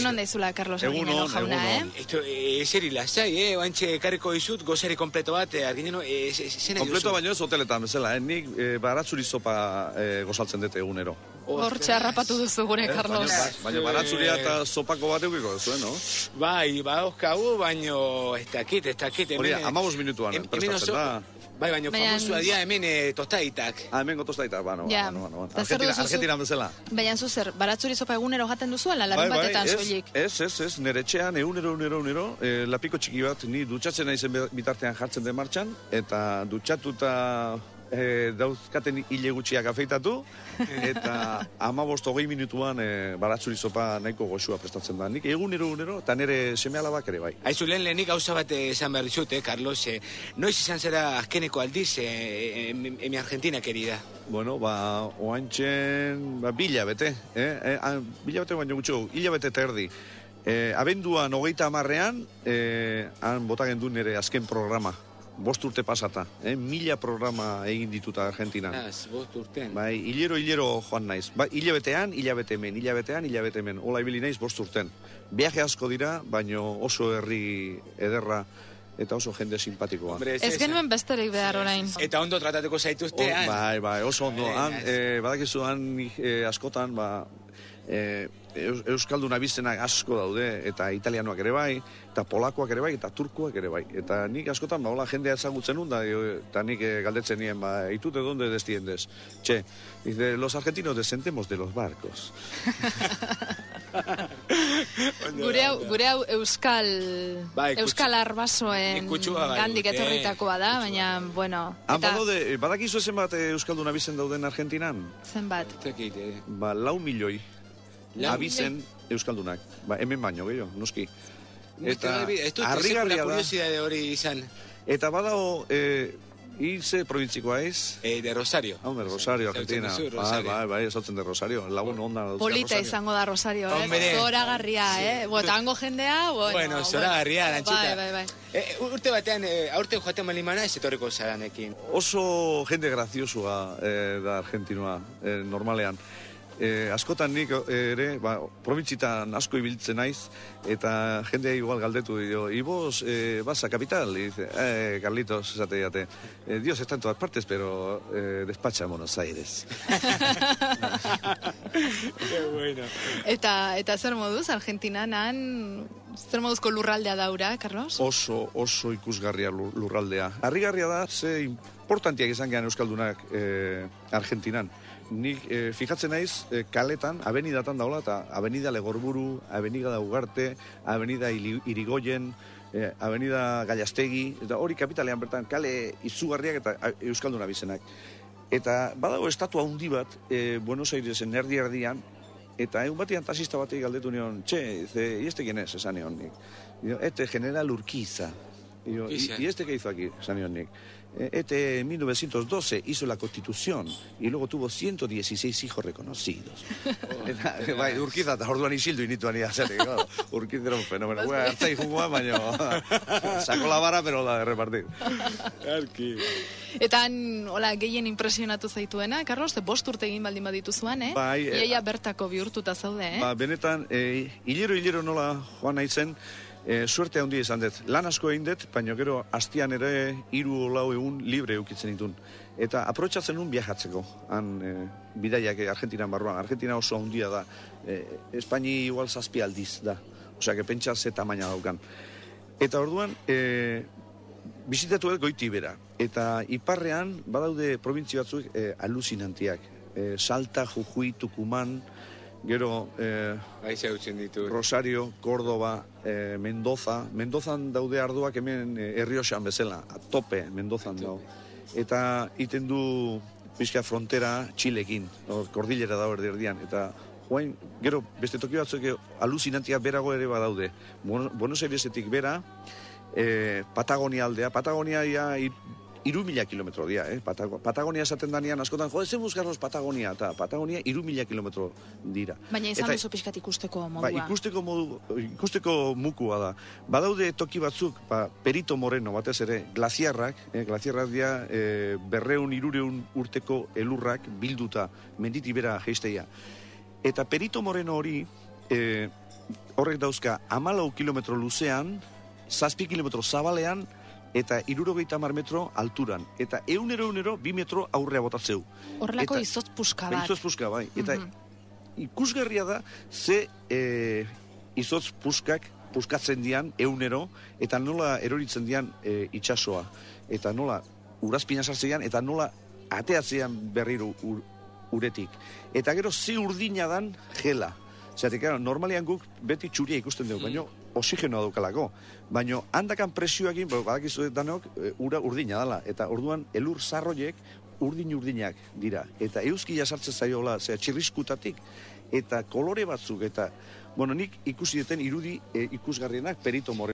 Egun on daizula, Carlos on, jauna, eh? Esto, eh, eseri lasai, eh? Oantxe karriko dizut, gozari kompleto bat, eh, argineno, eh, ze- ze- zena Kompleto baino ez hoteletan bezala, eh? nik eh, baratzuri zopa eh, gozaltzen dute egunero. Hor txarrapatu duzu gure, Eh, Carlos. Baina, baina baratzuria eta zopako bat eukiko zuen, no? Bai, badauzkagu, baino, ez dakit, ez dakit, Hori, amabos minutuan Em- prestatzen da. Bai, Baina- famosua dia hemen eh, tostaditak. Ah, hemen gotoz daita, bano, Ja. bano, bano, bano. Eta zer Argentina, duzu zu- Argentina bezala. Baina zu zer, baratzuri zopa egunero jaten duzu, ala larun Bai, bai, batetan soilik. Ez, ez, ez, nire etxean, egunero, egunero, egunero, eh, lapiko txiki bat, ni dutxatzen naizen bitartean jartzen den martxan, eta dutxatuta eh, dauzkaten hile gutxiak afeitatu, eta amabost hogei minutuan eh, baratzuri zopa nahiko goxua prestatzen da. Nik egunero, egunero, eta nire seme alabak ere bai. Aizu lehen lehenik gauza bat eh, esan behar dizut, eh, Carlos, eh, noiz izan zera azkeneko aldiz, eh, em, em, argentina, querida. Bueno, ba, oantxen, ba, bila bete, eh? eh ah, bila bete baino gutxo, hila bete eta erdi. Eh, abenduan hogeita amarrean, eh, han bota gendu nire azken programa, bost urte pasata, eh? mila programa egin dituta Argentinan. Naz, bost urten. Bai, hilero, hilero joan naiz. Ba, hilabetean, hilabete hemen, hilabetean, hilabete hemen. Ola ibili naiz bost urten. Viaje asko dira, baino oso herri ederra eta oso jende simpatikoa. Hombre, Ez genuen besterik behar orain. Eta ondo tratatuko zaituzte, Oh, bai, bai, oso ondo. Han, eh, badakizu han eh, askotan, ba, Eus, Euskaldun abizenak asko daude, eta italianoak ere bai, eta polakoak ere bai, eta turkoak ere bai. Eta nik askotan, ba, hola jendea ezagutzen nun, da, eta nik eh, galdetzen nien, ba, itute donde destiendes. Che, dice, los argentinos descendemos de los barcos. Gure hau, gure hau euskal, Bai, euskal arbasoen kutsua bai gandik eh, etorritakoa da, baina, bueno, Han eta badaude, badakizu zenbat eh, Euskaldun abizen dauden Argentinan? zenbat. Zekit, eh. Ba, lau milioi Lau abizen Euskaldunak. Ba, hemen baino, gehiago, noski. Eta, harrigarria da. kuriosidade hori izan, Eta badago, eh, hilze provintzikoa ez? eh, de Rosario. Hombre, Rosario, Zautzen Argentina. duzu, Bai, Rosario. bai, bai, esotzen de Rosario. Lagun onda. dauzka Polita Rosario. izango da Rosario, eh? Hombre. Zoragarria, eh? Bueno, hango jendea, bueno. Bueno, zora garria, Bai, bai, bai. Eh, urte batean, eh, aurten joaten malimana, ez etorriko zaranekin. Oso jende graziosua eh, da Argentinoa, eh, normalean. Eh, askotan nik eh, ere, ba, provintzitan asko ibiltzen naiz, eta jendea igual galdetu dio, ibos, eh, vas a capital? Y dice, eh, Carlitos, esate diate, eh, Dios está en todas partes, pero eh, despacha en Buenos Aires. Qué bueno. Eta, eta zer moduz, Argentinan, han, zer moduzko lurraldea daura, Carlos? oso, oso ikusgarria lur- lurraldea. Harrigarria da, ze importantiak izan gehan Euskaldunak eh, Argentinan. Nik eh, fijatzen naiz eh, kaletan, abenidatan daula, eta avenida Legorburu, avenida Ugarte, avenida Irigoyen, eh, avenida Gallastegi, eta hori kapitalean bertan, kale izugarriak eta Euskalduna bizenak. Eta badago estatua handi bat, eh, Buenos Airesen erdi erdian, Eta egun batean tasista batek galdetu nion, txe, ze, ¿y este quién es? Esan nion este general Urquiza. ¿Y, Urquiza. ¿y este qué hizo aquí? Nion nik. "Eh, Este en 1912 hizo la constitución y luego tuvo 116 hijos reconocidos. Bai, Urquiza eta orduan isildu initu ania, zate, claro, Urquiza era un fenómeno. Bueno, hartzai jungua, baina sacó la vara, pero la de repartir. Arki. Eta hola, gehien impresionatu zaituena, Carlos, ze bost urte egin baldin badituzuan, eh? Bai, eh, Iaia bertako bihurtuta zaude, eh? Ba, benetan, e, hilero hilero nola joan naizen, e, suerte handia izan dut. Lan asko egin dut, baina gero hastian ere hiru lau egun libre eukitzen ditun. Eta aprotsatzen nun viajatzeko, han e, bidaiak e, Argentinan barruan. Argentina oso handia da. E, Espaini igual zazpi aldiz da. Osea, que pentsa ze tamaina daukan. Eta orduan, e, bizitatu dut goiti bera. Eta iparrean badaude probintzi batzuk e, alucinantiak. E, Salta, Jujuy, Tucumán, gero e, Bai zautzen ditu. Rosario, Córdoba, e, Mendoza. Mendozan daude arduak hemen e, Errioxan bezala, a tope Mendozan dago. Eta iten du pixka frontera Txilekin, kordilera da erdi erdian. Eta Oain, gero, beste toki batzuk eh, alucinantiak berago ere badaude. Bueno- Buenos Airesetik bera, e, Patagonia aldea. Patagonia ia iru mila kilometro dia, eh? Patago, Patagonia esaten danean askotan, jo, ez buscarlos Patagonia, eta Patagonia iru mila kilometro dira. Baina izan Eta- duzu pixkat ikusteko modua. Ba, ikusteko, modu, ikusteko mukua da. Badaude toki batzuk, ba, Perito Moreno batez ere, glaziarrak, eh, glaziarrak dira eh, berreun, irureun urteko elurrak bilduta menditi bera geisteia. Eta Perito Moreno hori, eh, horrek dauzka amalau kilometro luzean, zazpi kilometro zabalean, eta irurogeita mar metro alturan. Eta eunero eunero bi metro aurrea botatzeu. Horrelako Eta- izotz puska Ba, bat. Izotz puska, bai. Eta Mhm. ikusgarria da, ze e, izotz puskak puskatzen dian eunero, eta nola eroritzen dian e, itxasoa. Eta nola urazpina sartzean, eta nola ateatzean berriro ur, uretik. Eta gero ze urdina dan gela. Zeratik, claro, normalian guk beti txuria ikusten dugu, baina oxigenoa daukalako. Baina handakan presioakin, ba, badakizu danok, e, ura urdina dela. Eta orduan, elur zarroiek urdin urdinak dira. Eta euskila sartzen zaiola, zera, txirriskutatik, eta kolore batzuk, eta, bueno, nik ikusi deten irudi e, ikusgarrienak perito more